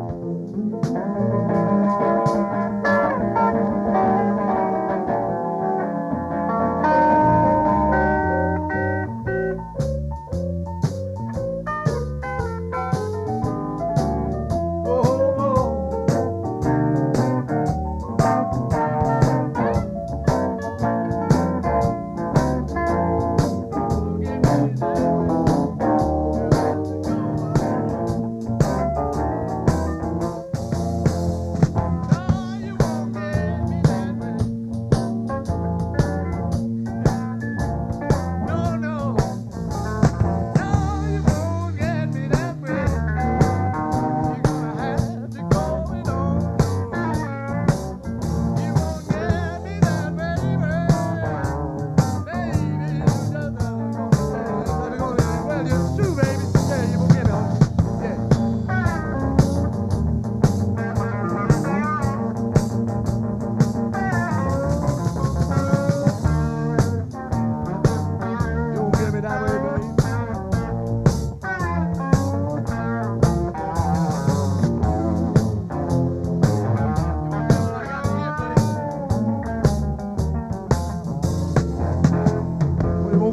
Thank you.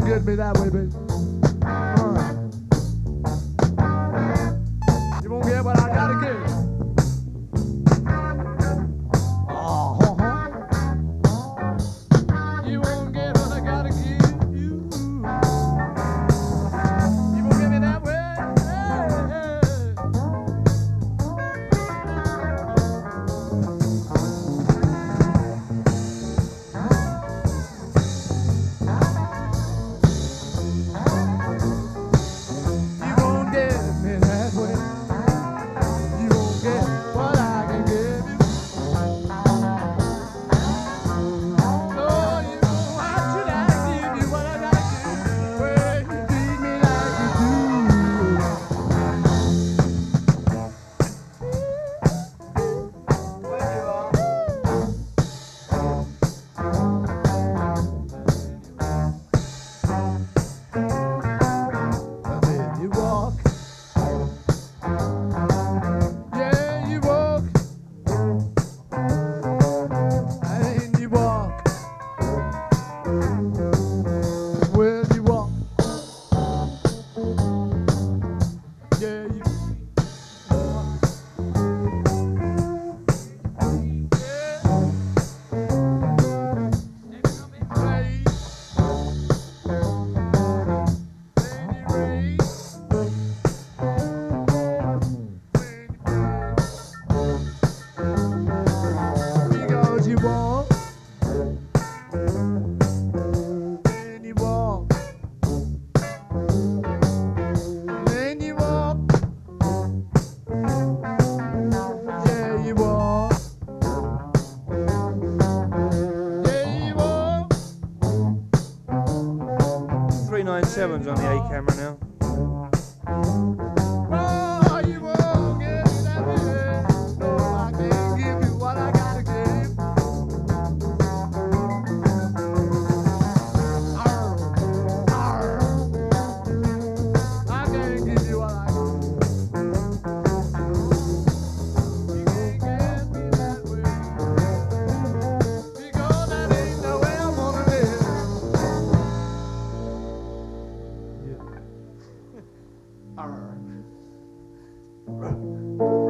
get me that way, baby. Música 9.7s on the A camera now. right?